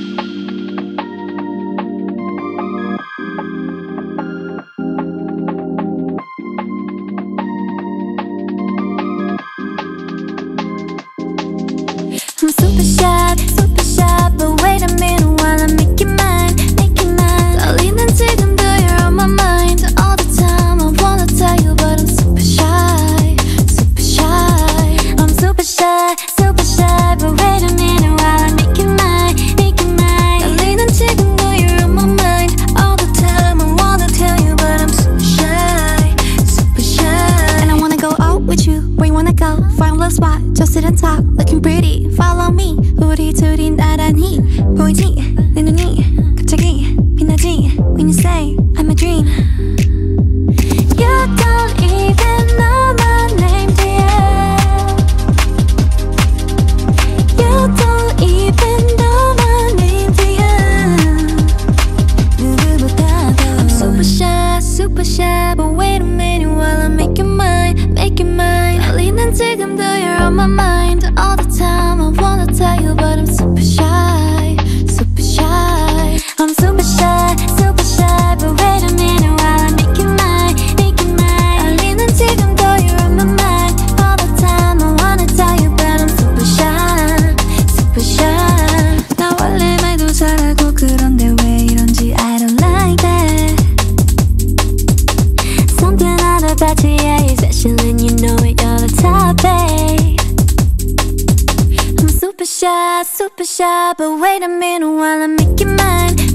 I'm super shy Find the spot, just sit and talk, looking pretty. Follow me, 우리 둘이 나란히 보이지 내 갑자기 빛나지 when you say I'm a dream. You don't even know my name. You don't even know my name, I'm super shy, super shy, but wait a minute while I make you. special and you know it, you're the top, babe I'm super shy, super shy But wait a minute while I make you mine